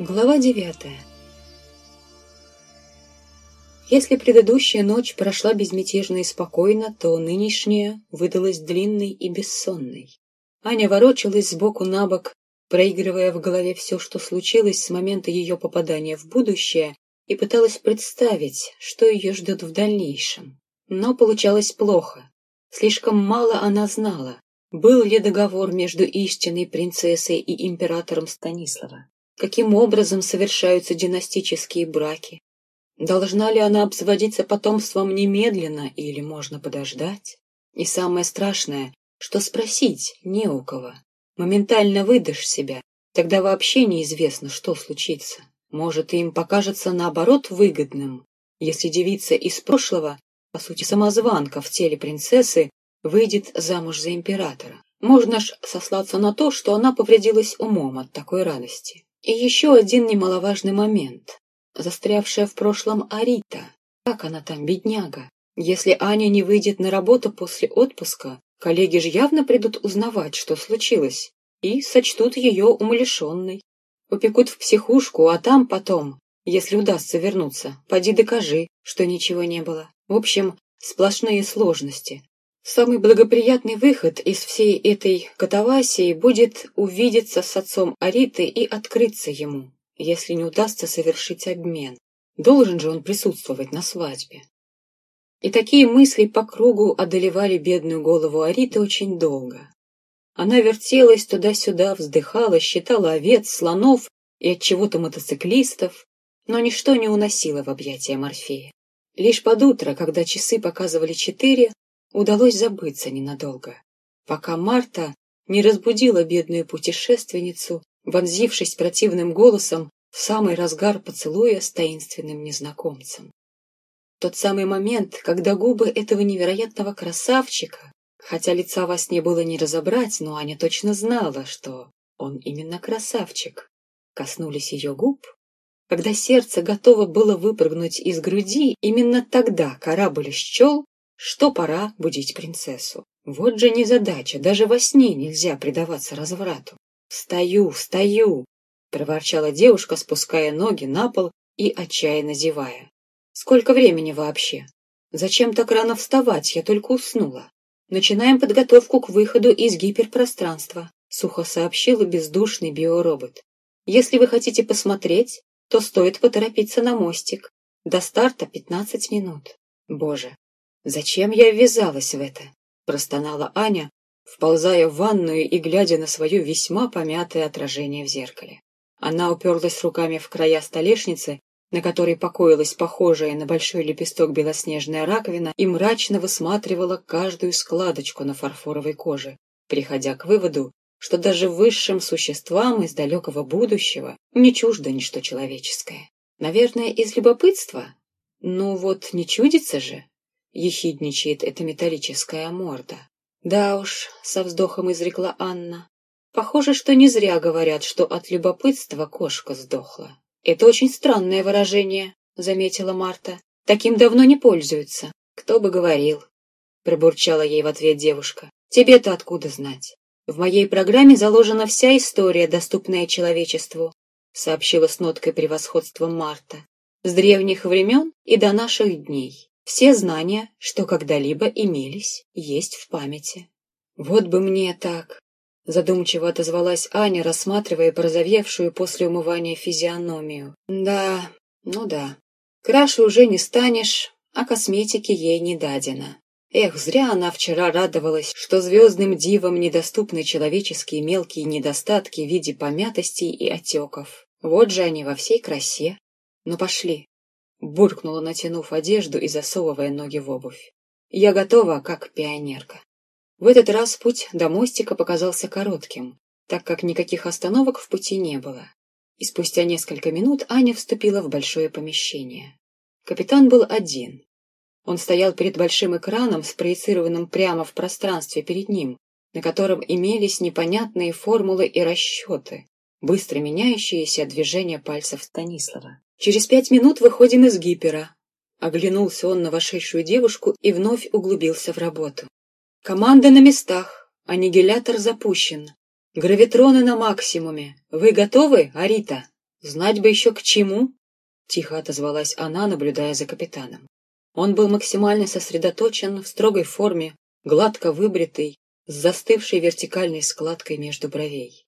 Глава девятая Если предыдущая ночь прошла безмятежно и спокойно, то нынешняя выдалась длинной и бессонной. Аня ворочалась сбоку на бок, проигрывая в голове все, что случилось с момента ее попадания в будущее, и пыталась представить, что ее ждет в дальнейшем. Но получалось плохо. Слишком мало она знала, был ли договор между истинной принцессой и императором Станислава каким образом совершаются династические браки. Должна ли она обзаводиться потомством немедленно или можно подождать? И самое страшное, что спросить не у кого. Моментально выдашь себя, тогда вообще неизвестно, что случится. Может, им покажется наоборот выгодным, если девица из прошлого, по сути самозванка в теле принцессы, выйдет замуж за императора. Можно ж сослаться на то, что она повредилась умом от такой радости. И еще один немаловажный момент. Застрявшая в прошлом Арита. Как она там, бедняга? Если Аня не выйдет на работу после отпуска, коллеги же явно придут узнавать, что случилось, и сочтут ее умалишенной. Упекут в психушку, а там потом, если удастся вернуться, поди докажи, что ничего не было. В общем, сплошные сложности. Самый благоприятный выход из всей этой катавасии будет увидеться с отцом Ариты и открыться ему, если не удастся совершить обмен. Должен же он присутствовать на свадьбе. И такие мысли по кругу одолевали бедную голову Ариты очень долго. Она вертелась туда-сюда, вздыхала, считала овец, слонов и от чего-то мотоциклистов, но ничто не уносило в объятия Морфея. Лишь под утро, когда часы показывали четыре, удалось забыться ненадолго, пока Марта не разбудила бедную путешественницу, вонзившись противным голосом в самый разгар поцелуя с таинственным незнакомцем. Тот самый момент, когда губы этого невероятного красавчика, хотя лица во сне было не разобрать, но Аня точно знала, что он именно красавчик, коснулись ее губ, когда сердце готово было выпрыгнуть из груди, именно тогда корабль счел, что пора будить принцессу. Вот же незадача, даже во сне нельзя предаваться разврату. «Встаю, встаю!» — проворчала девушка, спуская ноги на пол и отчаянно зевая. «Сколько времени вообще? Зачем так рано вставать? Я только уснула. Начинаем подготовку к выходу из гиперпространства», — сухо сообщил бездушный биоробот. «Если вы хотите посмотреть, то стоит поторопиться на мостик. До старта пятнадцать минут. Боже, «Зачем я ввязалась в это?» – простонала Аня, вползая в ванную и глядя на свое весьма помятое отражение в зеркале. Она уперлась руками в края столешницы, на которой покоилась похожая на большой лепесток белоснежная раковина, и мрачно высматривала каждую складочку на фарфоровой коже, приходя к выводу, что даже высшим существам из далекого будущего не чуждо ничто человеческое. Наверное, из любопытства? Ну вот, не чудится же. — ехидничает эта металлическая морда. «Да уж», — со вздохом изрекла Анна. «Похоже, что не зря говорят, что от любопытства кошка сдохла». «Это очень странное выражение», — заметила Марта. «Таким давно не пользуются. Кто бы говорил?» — пробурчала ей в ответ девушка. «Тебе-то откуда знать? В моей программе заложена вся история, доступная человечеству», — сообщила с ноткой превосходства Марта. «С древних времен и до наших дней. Все знания, что когда-либо имелись, есть в памяти. Вот бы мне так! Задумчиво отозвалась Аня, рассматривая порозовевшую после умывания физиономию. Да, ну да. Краше уже не станешь, а косметики ей не дадено. Эх, зря она вчера радовалась, что звездным дивам недоступны человеческие мелкие недостатки в виде помятостей и отеков. Вот же они во всей красе. Ну пошли, буркнула, натянув одежду и засовывая ноги в обувь. Я готова, как пионерка. В этот раз путь до мостика показался коротким, так как никаких остановок в пути не было. И спустя несколько минут Аня вступила в большое помещение. Капитан был один. Он стоял перед большим экраном, спроецированным прямо в пространстве перед ним, на котором имелись непонятные формулы и расчеты, быстро меняющиеся движения пальцев Станислава. Через пять минут выходим из гипера. Оглянулся он на вошедшую девушку и вновь углубился в работу. Команда на местах. Аннигилятор запущен. Гравитроны на максимуме. Вы готовы, Арита? Знать бы еще к чему, тихо отозвалась она, наблюдая за капитаном. Он был максимально сосредоточен в строгой форме, гладко выбритый, с застывшей вертикальной складкой между бровей.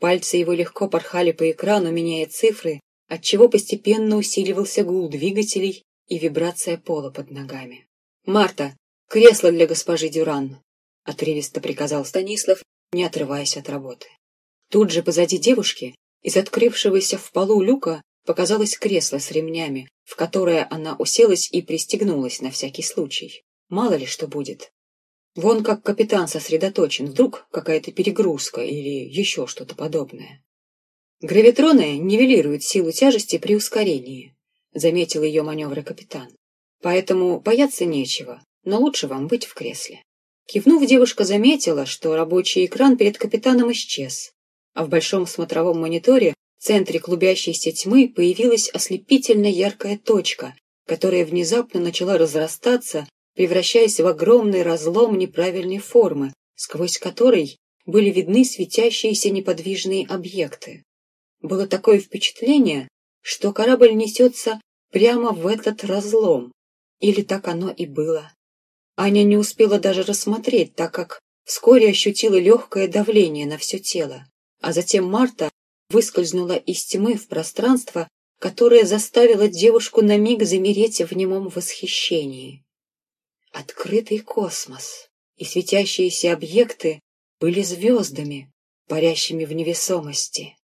Пальцы его легко порхали по экрану, меняя цифры, отчего постепенно усиливался гул двигателей и вибрация пола под ногами. «Марта, кресло для госпожи Дюран!» — отрывисто приказал Станислав, не отрываясь от работы. Тут же позади девушки, из открывшегося в полу люка, показалось кресло с ремнями, в которое она уселась и пристегнулась на всякий случай. Мало ли что будет. Вон как капитан сосредоточен, вдруг какая-то перегрузка или еще что-то подобное. Гравитроны нивелируют силу тяжести при ускорении, заметил ее маневры капитан. Поэтому бояться нечего, но лучше вам быть в кресле. Кивнув, девушка заметила, что рабочий экран перед капитаном исчез, а в большом смотровом мониторе в центре клубящейся тьмы появилась ослепительно яркая точка, которая внезапно начала разрастаться, превращаясь в огромный разлом неправильной формы, сквозь который были видны светящиеся неподвижные объекты. Было такое впечатление, что корабль несется прямо в этот разлом. Или так оно и было. Аня не успела даже рассмотреть, так как вскоре ощутила легкое давление на все тело. А затем Марта выскользнула из тьмы в пространство, которое заставило девушку на миг замереть в немом восхищении. Открытый космос и светящиеся объекты были звездами, парящими в невесомости.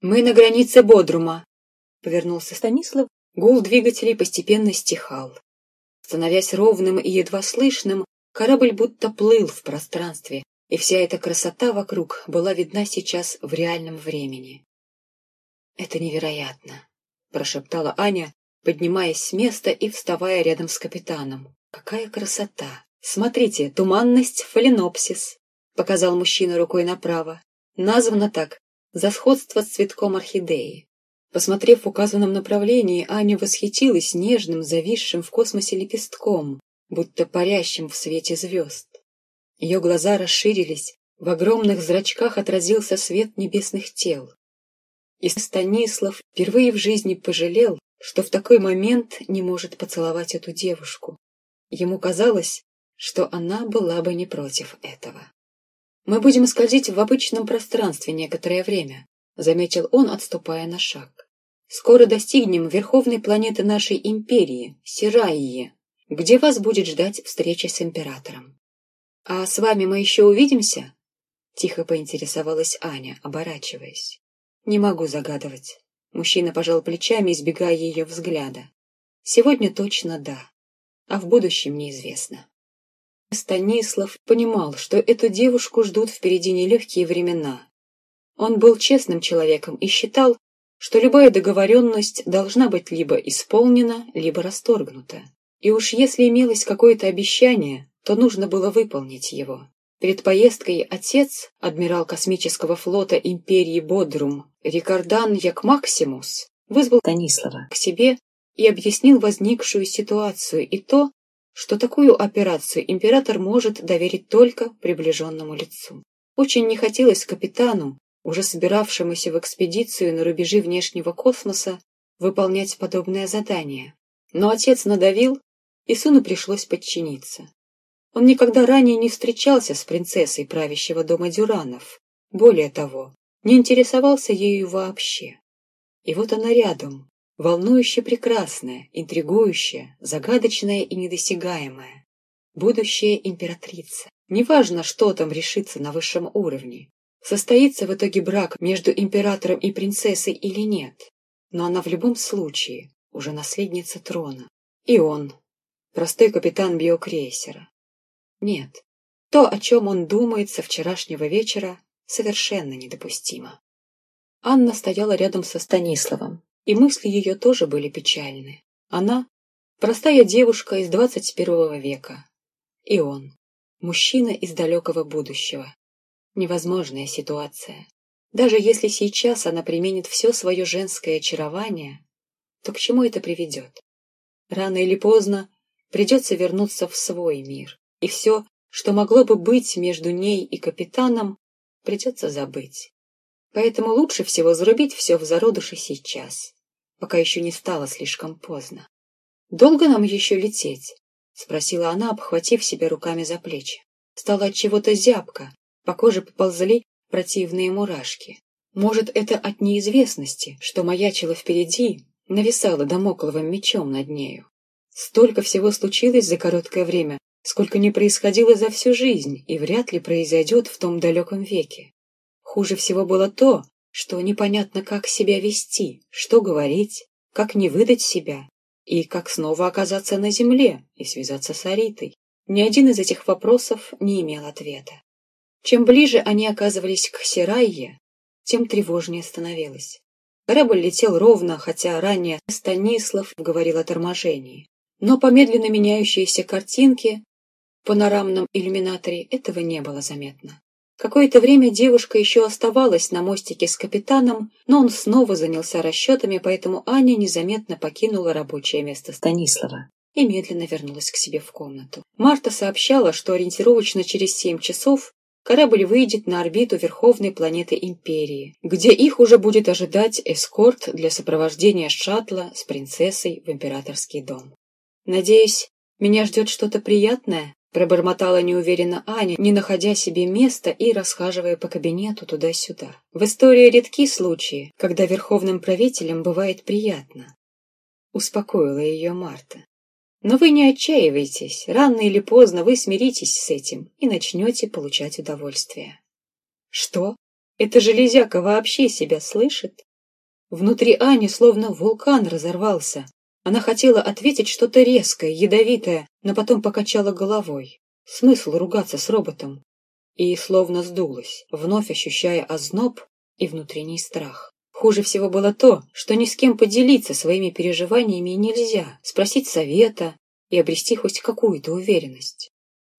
«Мы на границе Бодрума», — повернулся Станислав, гул двигателей постепенно стихал. Становясь ровным и едва слышным, корабль будто плыл в пространстве, и вся эта красота вокруг была видна сейчас в реальном времени. «Это невероятно», — прошептала Аня, поднимаясь с места и вставая рядом с капитаном. «Какая красота! Смотрите, туманность фаленопсис», — показал мужчина рукой направо. Названо так, за сходство с цветком орхидеи. Посмотрев в указанном направлении, Аня восхитилась нежным, зависшим в космосе лепестком, будто парящим в свете звезд. Ее глаза расширились, в огромных зрачках отразился свет небесных тел. И Станислав впервые в жизни пожалел, что в такой момент не может поцеловать эту девушку. Ему казалось, что она была бы не против этого. «Мы будем скользить в обычном пространстве некоторое время», заметил он, отступая на шаг. «Скоро достигнем верховной планеты нашей империи, Сираии, где вас будет ждать встреча с императором. А с вами мы еще увидимся?» Тихо поинтересовалась Аня, оборачиваясь. «Не могу загадывать». Мужчина пожал плечами, избегая ее взгляда. «Сегодня точно да, а в будущем неизвестно». Станислав понимал, что эту девушку ждут впереди нелегкие времена. Он был честным человеком и считал, что любая договоренность должна быть либо исполнена, либо расторгнута. И уж если имелось какое-то обещание, то нужно было выполнить его. Перед поездкой отец, адмирал космического флота империи Бодрум, Рикардан Якмаксимус, вызвал Станислава к себе и объяснил возникшую ситуацию и то, что такую операцию император может доверить только приближенному лицу. Очень не хотелось капитану, уже собиравшемуся в экспедицию на рубежи внешнего космоса, выполнять подобное задание. Но отец надавил, и сыну пришлось подчиниться. Он никогда ранее не встречался с принцессой правящего дома Дюранов. Более того, не интересовался ею вообще. И вот она рядом, волнующе прекрасная, интригующая, загадочная и недосягаемая. Будущая императрица. Неважно, что там решится на высшем уровне. Состоится в итоге брак между императором и принцессой или нет. Но она в любом случае уже наследница трона. И он, простой капитан биокрейсера. Нет, то, о чем он думает со вчерашнего вечера, совершенно недопустимо. Анна стояла рядом со Станиславом, и мысли ее тоже были печальны. Она — простая девушка из двадцать первого века. И он — мужчина из далекого будущего. Невозможная ситуация. Даже если сейчас она применит все свое женское очарование, то к чему это приведет? Рано или поздно придется вернуться в свой мир, и все, что могло бы быть между ней и капитаном, придется забыть. Поэтому лучше всего зарубить все в зародыше сейчас, пока еще не стало слишком поздно. «Долго нам еще лететь?» — спросила она, обхватив себя руками за плечи. Стало от чего-то зябко, по коже поползли противные мурашки. Может, это от неизвестности, что маячило впереди, нависало домокловым мечом над нею. Столько всего случилось за короткое время, сколько не происходило за всю жизнь и вряд ли произойдет в том далеком веке. Хуже всего было то, что непонятно, как себя вести, что говорить, как не выдать себя, и как снова оказаться на земле и связаться с Аритой. Ни один из этих вопросов не имел ответа. Чем ближе они оказывались к Сирайе, тем тревожнее становилось. Корабль летел ровно, хотя ранее Станислав говорил о торможении. Но по медленно меняющейся картинке в панорамном иллюминаторе этого не было заметно. Какое-то время девушка еще оставалась на мостике с капитаном, но он снова занялся расчетами, поэтому Аня незаметно покинула рабочее место Станислава и медленно вернулась к себе в комнату. Марта сообщала, что ориентировочно через семь часов корабль выйдет на орбиту Верховной планеты Империи, где их уже будет ожидать эскорт для сопровождения шаттла с принцессой в императорский дом. «Надеюсь, меня ждет что-то приятное?» Пробормотала неуверенно Аня, не находя себе места и расхаживая по кабинету туда-сюда. В истории редки случаи, когда верховным правителям бывает приятно. Успокоила ее Марта. Но вы не отчаивайтесь, рано или поздно вы смиритесь с этим и начнете получать удовольствие. Что? Эта железяка вообще себя слышит? Внутри Ани словно вулкан разорвался, она хотела ответить что-то резкое, ядовитое, но потом покачала головой. Смысл ругаться с роботом? И словно сдулась, вновь ощущая озноб и внутренний страх. Хуже всего было то, что ни с кем поделиться своими переживаниями нельзя, спросить совета и обрести хоть какую-то уверенность.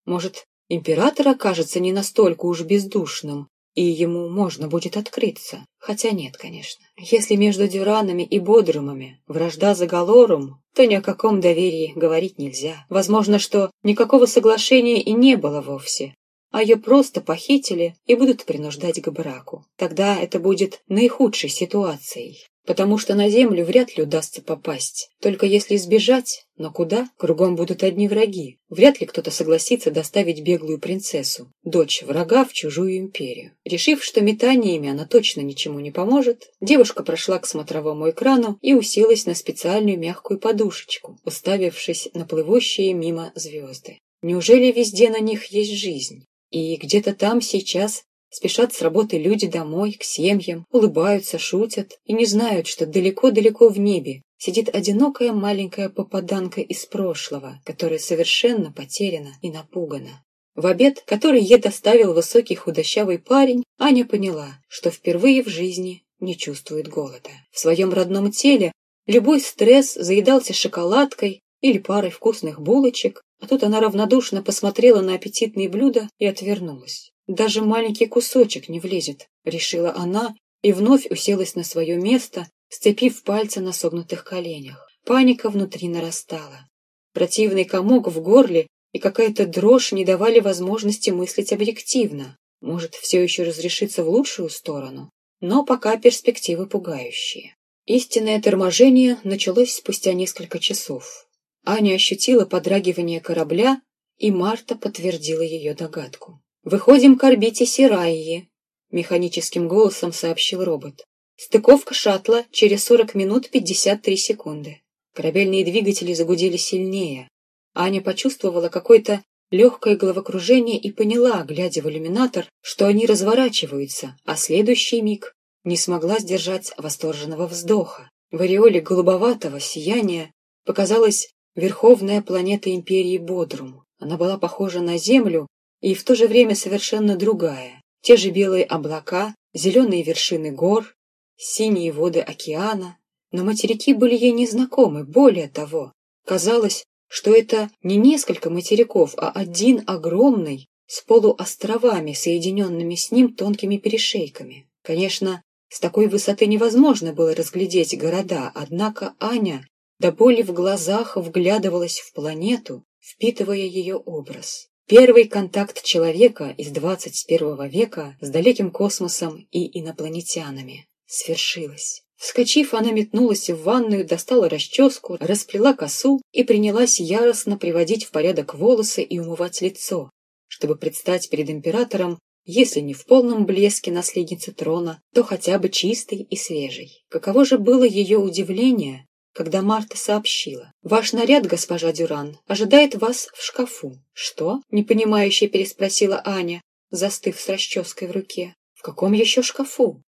Может, император окажется не настолько уж бездушным, и ему можно будет открыться. Хотя нет, конечно. Если между Дюранами и Бодрумами вражда за Галорум, то ни о каком доверии говорить нельзя. Возможно, что никакого соглашения и не было вовсе, а ее просто похитили и будут принуждать к браку. Тогда это будет наихудшей ситуацией потому что на землю вряд ли удастся попасть. Только если сбежать, но куда? Кругом будут одни враги. Вряд ли кто-то согласится доставить беглую принцессу, дочь врага в чужую империю. Решив, что метаниями она точно ничему не поможет, девушка прошла к смотровому экрану и уселась на специальную мягкую подушечку, уставившись на плывущие мимо звезды. Неужели везде на них есть жизнь? И где-то там сейчас Спешат с работы люди домой, к семьям, улыбаются, шутят и не знают, что далеко-далеко в небе сидит одинокая маленькая попаданка из прошлого, которая совершенно потеряна и напугана. В обед, который ей доставил высокий худощавый парень, Аня поняла, что впервые в жизни не чувствует голода. В своем родном теле любой стресс заедался шоколадкой или парой вкусных булочек, а тут она равнодушно посмотрела на аппетитные блюда и отвернулась. Даже маленький кусочек не влезет, решила она и вновь уселась на свое место, сцепив пальцы на согнутых коленях. Паника внутри нарастала. Противный комок в горле и какая-то дрожь не давали возможности мыслить объективно. Может, все еще разрешится в лучшую сторону, но пока перспективы пугающие. Истинное торможение началось спустя несколько часов. Аня ощутила подрагивание корабля, и Марта подтвердила ее догадку. «Выходим к орбите Сираии», — механическим голосом сообщил робот. «Стыковка шаттла через 40 минут 53 секунды». Корабельные двигатели загудели сильнее. Аня почувствовала какое-то легкое головокружение и поняла, глядя в иллюминатор, что они разворачиваются, а следующий миг не смогла сдержать восторженного вздоха. В ореоле голубоватого сияния показалась верховная планета Империи Бодрум. Она была похожа на Землю, и в то же время совершенно другая. Те же белые облака, зеленые вершины гор, синие воды океана. Но материки были ей незнакомы, более того. Казалось, что это не несколько материков, а один огромный, с полуостровами, соединенными с ним тонкими перешейками. Конечно, с такой высоты невозможно было разглядеть города, однако Аня до боли в глазах вглядывалась в планету, впитывая ее образ. Первый контакт человека из 21 века с далеким космосом и инопланетянами свершилось. Вскочив, она метнулась в ванную, достала расческу, расплела косу и принялась яростно приводить в порядок волосы и умывать лицо, чтобы предстать перед императором, если не в полном блеске наследницы трона, то хотя бы чистой и свежей. Каково же было ее удивление, когда Марта сообщила. «Ваш наряд, госпожа Дюран, ожидает вас в шкафу». «Что?» — непонимающе переспросила Аня, застыв с расческой в руке. «В каком еще шкафу?»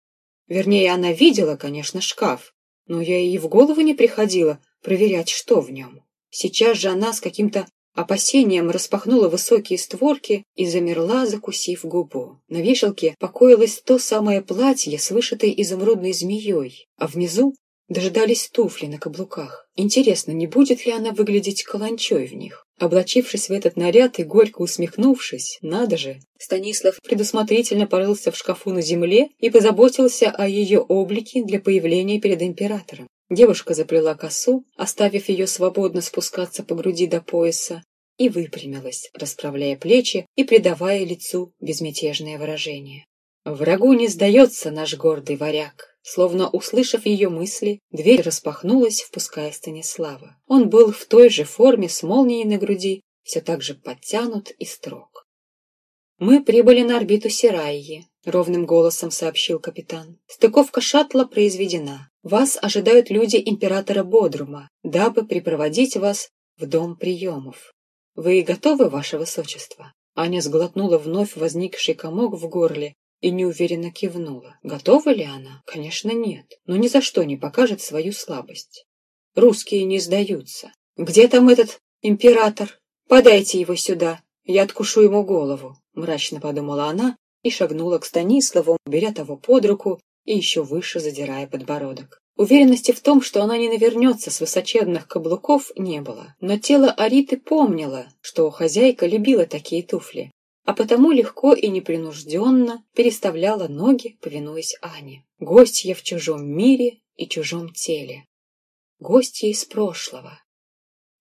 Вернее, она видела, конечно, шкаф, но я ей в голову не приходила проверять, что в нем. Сейчас же она с каким-то опасением распахнула высокие створки и замерла, закусив губу. На вешалке покоилось то самое платье с вышитой изумрудной змеей, а внизу Дожидались туфли на каблуках. Интересно, не будет ли она выглядеть каланчой в них? Облачившись в этот наряд и горько усмехнувшись, надо же, Станислав предусмотрительно порылся в шкафу на земле и позаботился о ее облике для появления перед императором. Девушка заплела косу, оставив ее свободно спускаться по груди до пояса, и выпрямилась, расправляя плечи и придавая лицу безмятежное выражение. «Врагу не сдается наш гордый варяг», Словно услышав ее мысли, дверь распахнулась, впуская Станислава. Он был в той же форме с молнией на груди, все так же подтянут и строг. «Мы прибыли на орбиту Сираии», — ровным голосом сообщил капитан. «Стыковка шаттла произведена. Вас ожидают люди императора Бодрума, дабы припроводить вас в дом приемов. Вы готовы, ваше высочество?» Аня сглотнула вновь возникший комок в горле и неуверенно кивнула. Готова ли она? Конечно, нет, но ни за что не покажет свою слабость. Русские не сдаются. Где там этот император? Подайте его сюда, я откушу ему голову, мрачно подумала она и шагнула к Станиславу, беря того под руку и еще выше задирая подбородок. Уверенности в том, что она не навернется с высоченных каблуков, не было, но тело Ариты помнило, что хозяйка любила такие туфли, а потому легко и непринужденно переставляла ноги, повинуясь Ане. Гостья в чужом мире и чужом теле. Гостья из прошлого.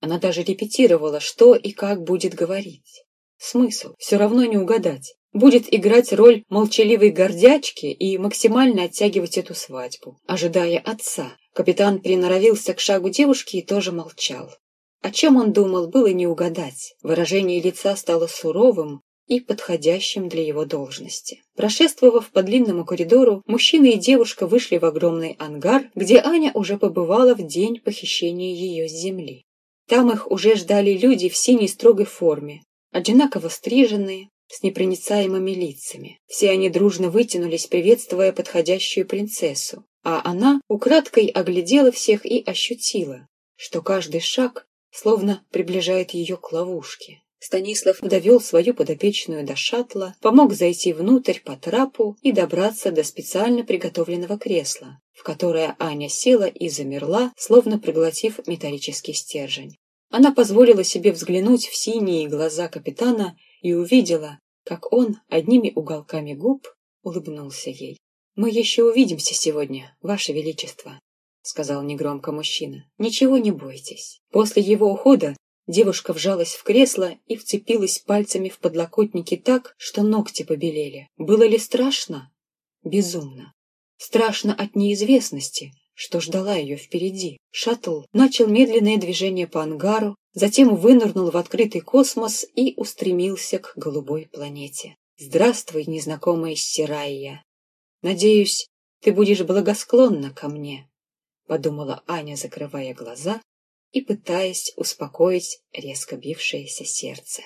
Она даже репетировала, что и как будет говорить. Смысл все равно не угадать. Будет играть роль молчаливой гордячки и максимально оттягивать эту свадьбу, ожидая отца. Капитан приноровился к шагу девушки и тоже молчал. О чем он думал, было не угадать. Выражение лица стало суровым, и подходящим для его должности. Прошествовав по длинному коридору, мужчина и девушка вышли в огромный ангар, где Аня уже побывала в день похищения ее с земли. Там их уже ждали люди в синей строгой форме, одинаково стриженные, с непроницаемыми лицами. Все они дружно вытянулись, приветствуя подходящую принцессу, а она украдкой оглядела всех и ощутила, что каждый шаг словно приближает ее к ловушке. Станислав довел свою подопечную до шаттла, помог зайти внутрь по трапу и добраться до специально приготовленного кресла, в которое Аня села и замерла, словно проглотив металлический стержень. Она позволила себе взглянуть в синие глаза капитана и увидела, как он одними уголками губ улыбнулся ей. «Мы еще увидимся сегодня, Ваше Величество», — сказал негромко мужчина. «Ничего не бойтесь». После его ухода Девушка вжалась в кресло и вцепилась пальцами в подлокотники так, что ногти побелели. Было ли страшно? Безумно. Страшно от неизвестности, что ждала ее впереди. Шаттл начал медленное движение по ангару, затем вынырнул в открытый космос и устремился к голубой планете. «Здравствуй, незнакомая Сирайя! Надеюсь, ты будешь благосклонна ко мне», — подумала Аня, закрывая глаза и пытаясь успокоить резко бившееся сердце.